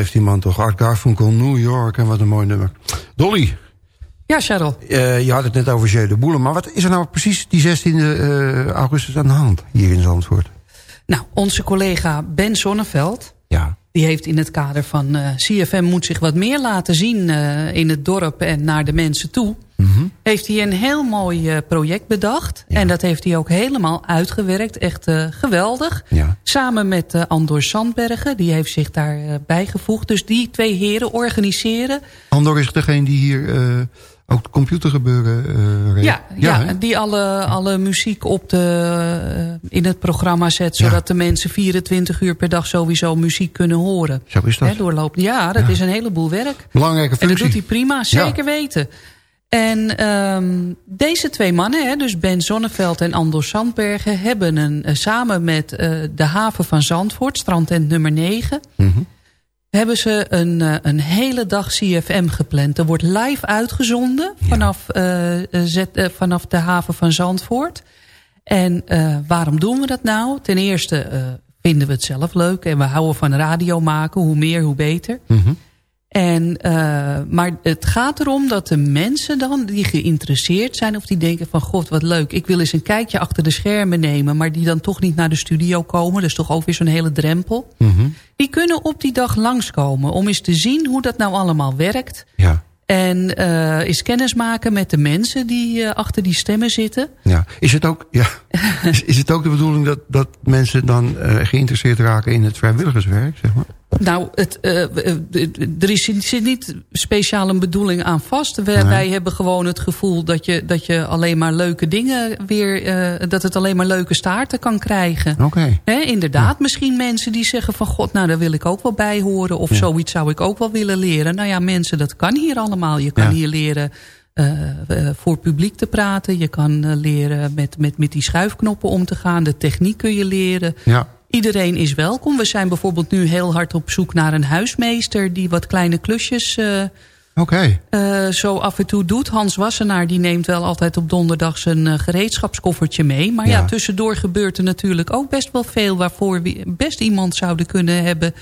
heeft die man toch. Art Garfunkel, New York en wat een mooi nummer. Dolly, Ja, Charles. eh, je had het net over Jeu de Boele. Maar wat is er nou precies die 16 eh, augustus aan de hand hier in Zandvoort? Nou, onze collega Ben Sonneveld... Ja. die heeft in het kader van eh, CFM moet zich wat meer laten zien... eh, in het dorp en naar de mensen toe... heeft hij een heel mooi eh, project bedacht. En dat heeft hij ook helemaal uitgewerkt. Echt eh, geweldig. Ja. Samen met eh, Andor Sandbergen. Die heeft zich daarbij bijgevoegd. Dus die twee heren organiseren... Andor is degene die hier eh, ook de computergebeuren uh. Ja, ja, die alle, alle muziek op de, in het programma zet... zodat de mensen 24 uur per dag sowieso muziek kunnen horen. Zo is dat. Hè, doorlopen. Ja, dat is een heleboel werk. Belangrijke En dat functie. doet hij prima, zeker weten. En ehm, deze twee mannen, hè, dus Ben Zonneveld en Andor Sandbergen... hebben een, eh, samen met eh, de haven van Zandvoort, strandtent nummer 9... Mhm. hebben ze een, eh, een hele dag CFM gepland. Er wordt live uitgezonden vanaf, zet, vanaf de haven van Zandvoort. En waarom doen we dat nou? Ten eerste vinden we het zelf leuk en we houden van radio maken. Hoe meer, hoe beter. Mhm. En, eh, maar het gaat erom dat de mensen dan die geïnteresseerd zijn... of die denken van god wat leuk, ik wil eens een kijkje achter de schermen nemen... maar die dan toch niet naar de studio komen. Dat is toch ook weer zo'n hele drempel. Mhm. Die kunnen op die dag langskomen om eens te zien hoe dat nou allemaal werkt. Ja. En eh eens kennis maken met de mensen die eh, achter die stemmen zitten. Ja. Is, het ook, ja. is, is het ook de bedoeling dat, dat mensen dan geïnteresseerd raken in het vrijwilligerswerk? Zeg maar? Nou, het, eh, eh, er is, zit niet speciaal een bedoeling aan vast. Nee. Wij hebben gewoon het gevoel dat je, dat je alleen maar leuke dingen weer... eh, dat het alleen maar leuke staarten kan krijgen. Oké. Inderdaad, misschien mensen die zeggen van... god, nou daar wil ik ook wel bij horen. Of Ja. zoiets zou ik ook wel willen leren. Nou ja, mensen, dat kan hier allemaal. Je kan Ja. hier leren voor publiek te praten. Je kan leren met, met, met die schuifknoppen om te gaan. De techniek kun je leren. Ja. Iedereen is welkom. We zijn bijvoorbeeld nu heel hard op zoek naar een huismeester... die wat kleine klusjes eh, eh, zo af en toe doet. Hans Wassenaar die neemt wel altijd op donderdag zijn eh, gereedschapskoffertje mee. Maar ja. Ja. tussendoor gebeurt er natuurlijk ook best wel veel... waarvoor we best iemand zouden kunnen hebben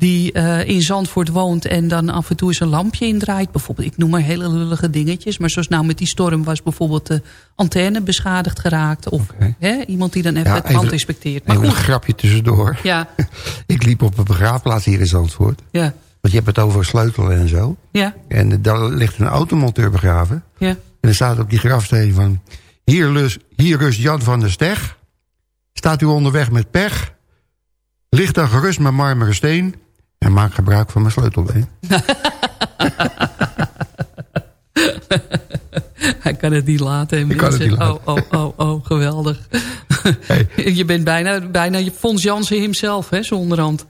die eh, in Zandvoort woont... en dan af en toe eens een lampje indraait. Bijvoorbeeld, ik noem maar hele lullige dingetjes. Maar zoals nou met die storm was bijvoorbeeld de antenne beschadigd geraakt. Of hè, iemand die dan even Ja, het pand inspecteert. Maar Even een grapje tussendoor. ja, Ik liep op een begraafplaats hier in Zandvoort. ja, Want je hebt het over sleutelen en zo. ja, En daar ligt een automonteur begraven. ja. En er staat op die grafsteen van... Hier, lus, hier rust Jan van der Steg. Staat u onderweg met pech? Ligt dan gerust met marmeren steen. En maak gebruik van mijn sleutelbeen. Hij kan het niet laten. hè, Ik kan het niet laten. Oh, oh, oh, oh, geweldig. je bent bijna, bijna je Fons Jansen hemzelf, hè, zo onderhand.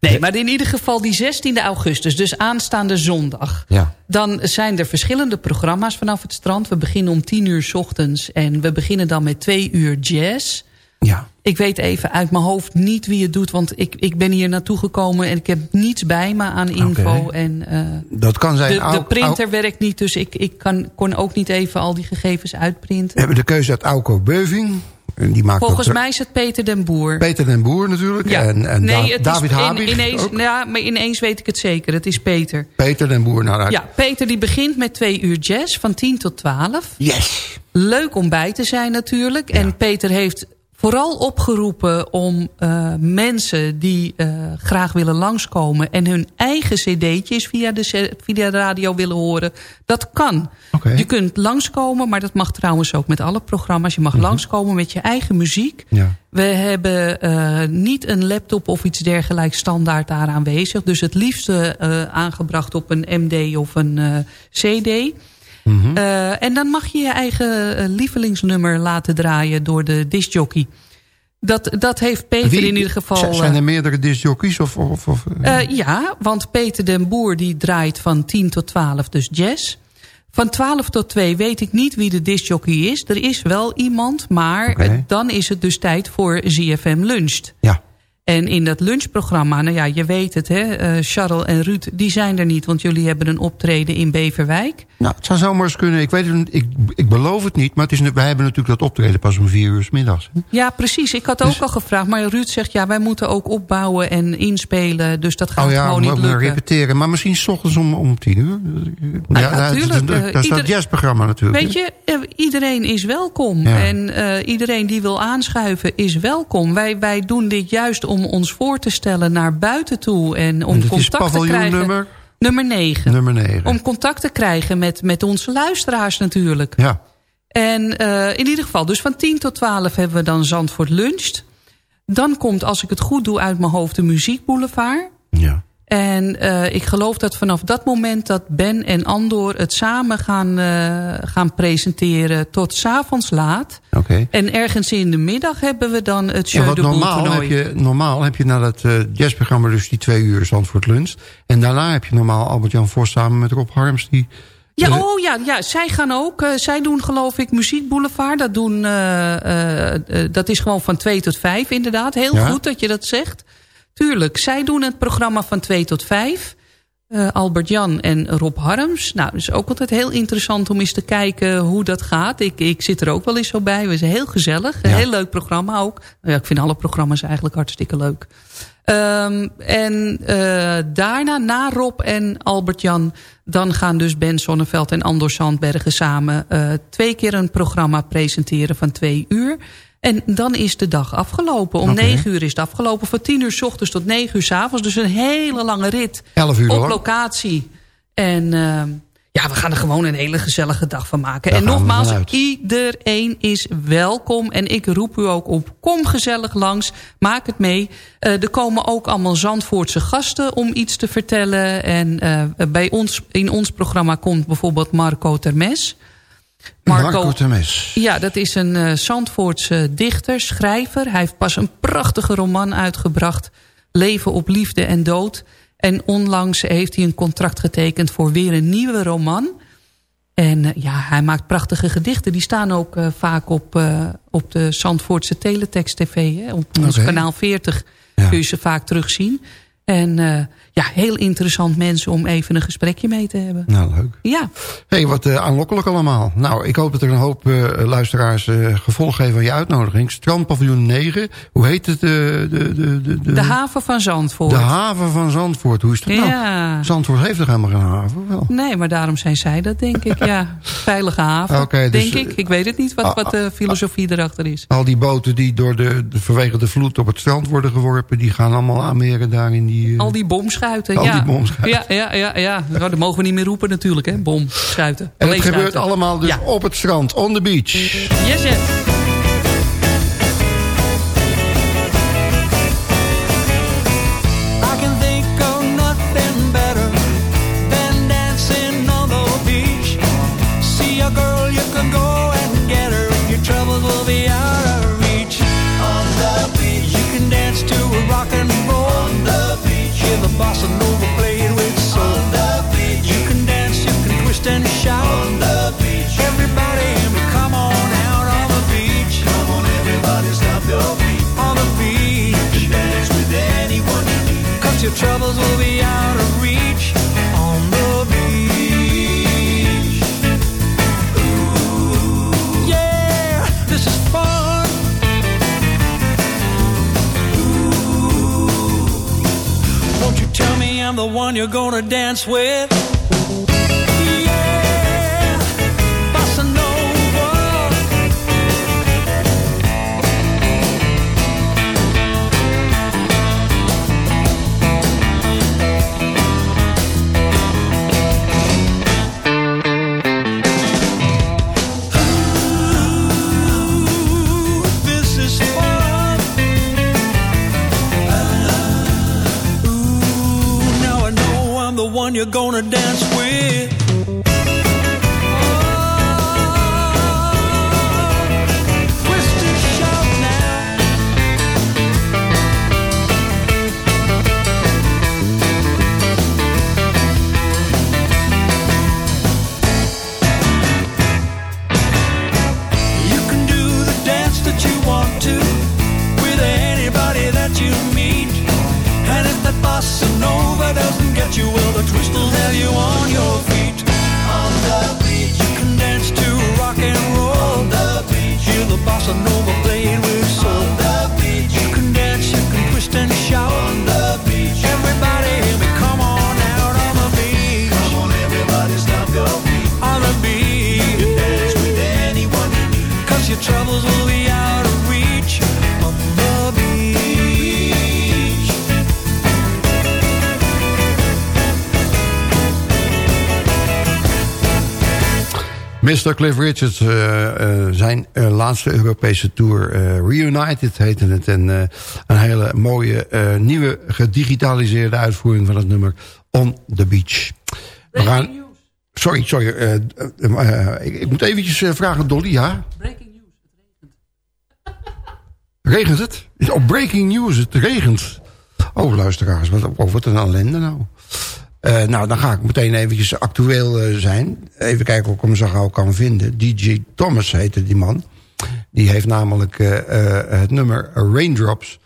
Nee, maar in ieder geval die 16 augustus, dus aanstaande zondag. Ja. Dan zijn er verschillende programma's vanaf het strand. We beginnen om 10 uur 's ochtends en we beginnen dan met 2 uur jazz. Ja. Ik weet even uit mijn hoofd niet wie het doet, want ik, ik ben hier naartoe gekomen en ik heb niets bij me aan info. En, eh, Dat kan zijn... de, de printer werkt niet, dus ik, ik kan, kon ook niet even al die gegevens uitprinten. We hebben de keuze uit Auko Beuving. En die maakt Volgens mij is het Peter den Boer. Peter den Boer natuurlijk. Ja. En, en nee, David is in- Habig ineens, ook. Ja, maar ineens weet ik het zeker. Het is Peter. Peter den Boer. Nou, Ja, Peter die begint met twee uur jazz van 10 tot 12. Yes. Leuk om bij te zijn natuurlijk. En Peter heeft vooral opgeroepen om eh, mensen die eh, graag willen langskomen... en hun eigen cd'tjes via de, via de radio willen horen. Dat kan. Je kunt langskomen, maar dat mag trouwens ook met alle programma's. Je mag langskomen met je eigen muziek. Ja. We hebben eh, niet een laptop of iets dergelijks standaard daar aanwezig. Dus het liefste aangebracht op een MD of een CD. Eh, en dan mag je je eigen eh, lievelingsnummer laten draaien door de discjockey. Dat, dat heeft Peter Wie- in ieder geval... Zijn eh, er meerdere discjockeys? Of, of, of, ja, want Peter den Boer die draait van 10 tot 12, dus jazz. Van 12 tot 2 weet ik niet wie de discjockey is. Er is wel iemand, maar dan is het dus tijd voor ZFM Luncht. Ja. En in dat lunchprogramma, nou ja, je weet het, hè, eh, Charles en Ruud, die zijn er niet, want jullie hebben een optreden in Beverwijk. Nou, het zou zomaar eens kunnen. Ik weet het. Ik, ik beloof het niet. Maar het is, wij hebben natuurlijk dat optreden pas om vier uur 's middags. hè. Ja, precies. Ik had ook Dus- al gevraagd, maar Ruud zegt, ja, wij moeten ook opbouwen en inspelen, dus dat gaat oh ja, gewoon niet lukken. repeteren. Maar misschien 's ochtends om, om tien uur. Nou ja, daar- tuurlijk, daar- eh, Daar staat ieder- jazzprogramma natuurlijk. Weet je, eh, iedereen is welkom. Ja. En eh, iedereen die wil aanschuiven is welkom. Wij, wij doen dit juist om ons voor te stellen naar buiten toe. En om En contact te krijgen. nummer? Nummer 9. Nummer 9. Om contact te krijgen met, met onze luisteraars natuurlijk. Ja. En eh, in ieder geval, dus van 10 tot 12 hebben we dan Zandvoort Luncht. Dan komt, als ik het goed doe uit mijn hoofd, de Muziekboulevard. Ja. En eh, ik geloof dat vanaf dat moment dat Ben en Andor het samen gaan, eh, gaan presenteren tot 's avonds laat. Oké. En ergens in de middag hebben we dan het En Jeu wat de normaal heb, je, normaal heb je na dat eh, jazzprogramma dus die twee uur Zandvoort Lunch. En daarna heb je normaal Albert-Jan Vos samen met Rob Harms. Die, Ja, oh ja, ja, zij gaan ook. eh, zij doen geloof ik Muziek Boulevard. Dat, doen, eh, eh, dat is gewoon van 2 tot 5 inderdaad. Heel Ja. goed dat je dat zegt. Tuurlijk, zij doen het programma van 2 tot 5. Eh, Albert-Jan en Rob Harms. Nou, het is ook altijd heel interessant om eens te kijken hoe dat gaat. Ik, ik zit er ook wel eens zo bij. We zijn heel gezellig. Een heel leuk programma ook. Nou ja, ik vind alle programma's eigenlijk hartstikke leuk. Ehm, en eh, daarna, na Rob en Albert-Jan... dan gaan dus Ben Sonneveld en Andor Sandbergen samen... eh, twee keer een programma presenteren van twee uur. En dan is de dag afgelopen. Om negen uur is het afgelopen. Van tien uur s ochtends tot negen uur s avonds. Dus een hele lange rit. Elf uur Op locatie. En ehm, ja, we gaan er gewoon een hele gezellige dag van maken. Daar en nogmaals, iedereen is welkom. En ik roep u ook op, kom gezellig langs. Maak het mee. Eh, er komen ook allemaal Zandvoortse gasten om iets te vertellen. En eh, bij ons, in ons programma komt bijvoorbeeld Marco Termes. Marco Temes. Ja, dat is een eh Zandvoortse dichter, schrijver. Hij heeft pas een prachtige roman uitgebracht. Leven op liefde en dood. En onlangs heeft hij een contract getekend voor weer een nieuwe roman. En eh, ja, hij maakt prachtige gedichten. Die staan ook eh, vaak op, op de Zandvoortse Teletext TV. Hè? Op ons kanaal 40 kun je ze vaak terugzien. En ja, heel interessant mensen om even een gesprekje mee te hebben. Nou, leuk. Ja. hey, wat eh, aanlokkelijk allemaal. Nou, ik hoop dat er een hoop eh, luisteraars eh, gevolg geven aan je uitnodiging. Strandpaviljoen 9. Hoe heet het? de, de, de, de, De haven van Zandvoort. De haven van Zandvoort. Hoe is dat nou? Ja. Zandvoort heeft toch helemaal geen haven? Wel. Nee, maar daarom zijn zij dat, denk ik. Ja, veilige haven, dus, denk ik. Ik weet het niet wat, wat de filosofie erachter is. Al die boten die door de, de, vanwege de vloed op het strand worden geworpen... die gaan allemaal aanmeren daar in die... Al die bomschijven bomschuiten. Ja. die bomschuiten. Ja, ja, ja, ja. Nou, dat mogen we niet meer roepen natuurlijk, hè. Bomschuiten. En het Alleen gebeurt allemaal dus Ja. op het strand, on the beach. Yes, yes. Your troubles will be out of reach on the beach. Ooh, yeah, this is fun. Ooh, won't you tell me I'm the one you're gonna dance with? Yeah, you're gonna dance bossa nova played with soul. On the beach, you can dance, you can twist and shout. On the beach, everybody, hear me, come on out on the beach. Come on, everybody, stop your feet. On the beach, you can dance with anyone you need. Cause your troubles will Mr. Cliff Richards, eh, eh, zijn eh, laatste Europese tour Reunited heette het. En een hele mooie, nieuwe, gedigitaliseerde uitvoering van het nummer On the Beach. We gaan... Sorry, sorry. ik, ik moet eventjes vragen, Dolly, ja? Breaking news. Regent het? Oh, breaking news, het regent. Oh, luisteraars, wat, oh, wat een ellende nou. Eh, nou, dan ga ik meteen eventjes actueel eh, zijn. Even kijken of ik hem zo gauw kan vinden. DJ Thomas heette die man. Die heeft namelijk eh, het nummer Raindrops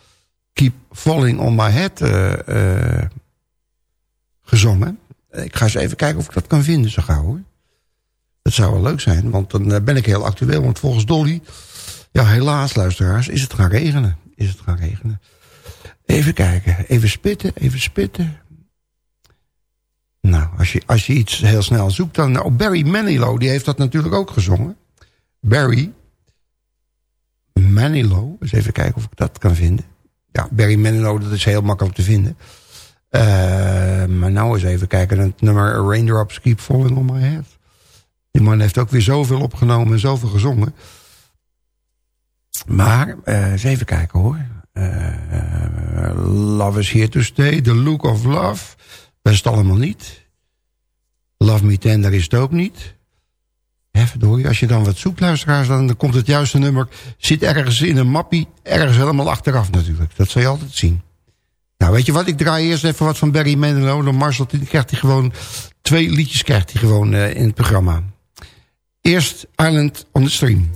Keep Falling On My Head gezongen. Ik ga eens even kijken of ik dat kan vinden zo gauw hoor. Dat zou wel leuk zijn, want dan ben ik heel actueel. Want volgens Dolly, ja helaas luisteraars, is het gaan regenen. Is het gaan regenen. Even kijken, even spitten, even spitten. Nou, als je, als je iets heel snel zoekt, dan... Nou, Barry Manilow, die heeft dat natuurlijk ook gezongen. Barry Manilow. Eens even kijken of ik dat kan vinden. Ja, Barry Manilow, dat is heel makkelijk te vinden. Eh, maar nou eens even kijken. Het nummer Raindrops Keep Falling On My Head. Die man heeft ook weer zoveel opgenomen en zoveel gezongen. Maar, eh, eens even kijken hoor. Eh, love is Here to Stay. The Look of Love. Dat is het allemaal niet. Love Me Tender is het ook niet. Door. Als je dan wat zoekt, luisteraars, dan, dan komt het juiste nummer. Zit ergens in een mappie, ergens helemaal achteraf natuurlijk. Dat zal je altijd zien. Nou, weet je wat? Ik draai eerst even wat van Barry Manilow. Dan Marcel die krijgt hij gewoon... Twee liedjes krijgt hij gewoon eh, in het programma. Eerst Island on the Stream.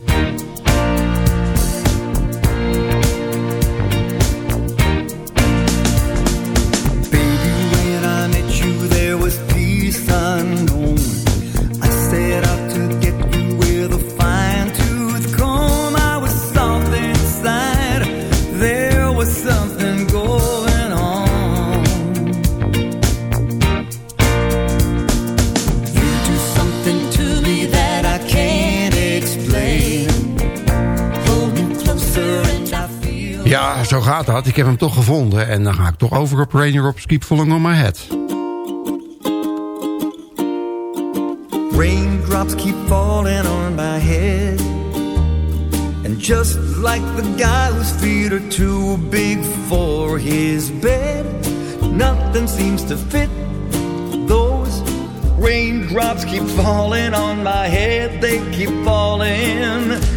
Gaat dat. Ik heb hem toch gevonden. En dan ga ik toch over op Rain Drops Keep Falling On My Head. Raindrops keep falling on my head. And just like the guy whose feet are too big for his bed, nothing seems to fit. Those raindrops keep falling on my head, they keep falling.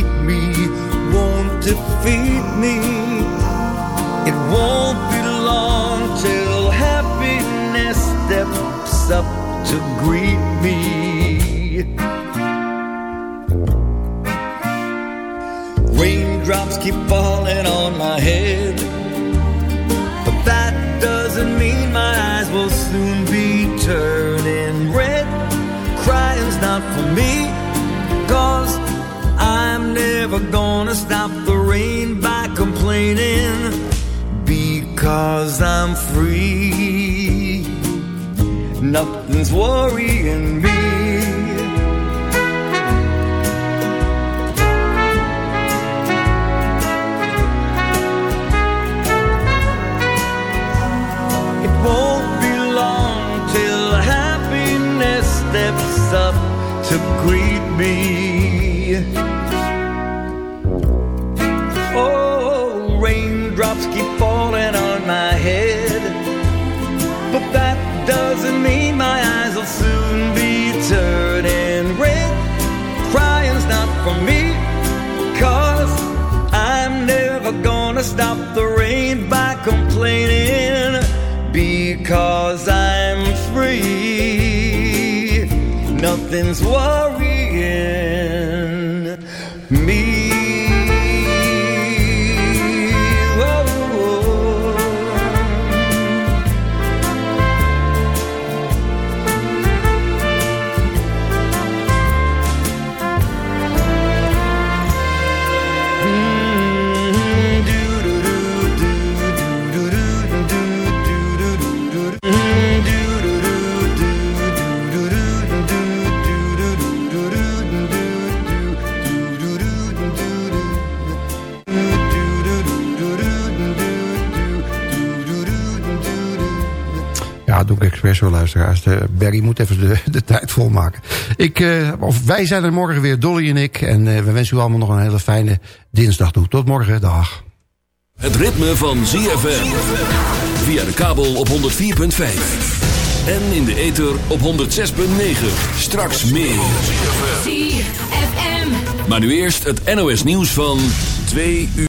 defeat me. It won't be long till happiness steps up to greet me. Raindrops keep falling on my head, but that doesn't mean my eyes will soon be turning red. Crying's not for me, cause I'm never gonna stop because I'm free. Nothing's worrying me. It won't be long till happiness steps up to greet me. Nothing's worrying Expres voor luisteraars. De Barry moet even de, de tijd volmaken. Ik, eh, of wij zijn er morgen weer, Dolly en ik. En eh, we wensen u allemaal nog een hele fijne dinsdag toe. Tot morgen, dag. Het ritme van ZFM. Via de kabel op 104.5. En in de ether op 106.9. Straks meer. ZFM. Maar nu eerst het NOS nieuws van 2 uur.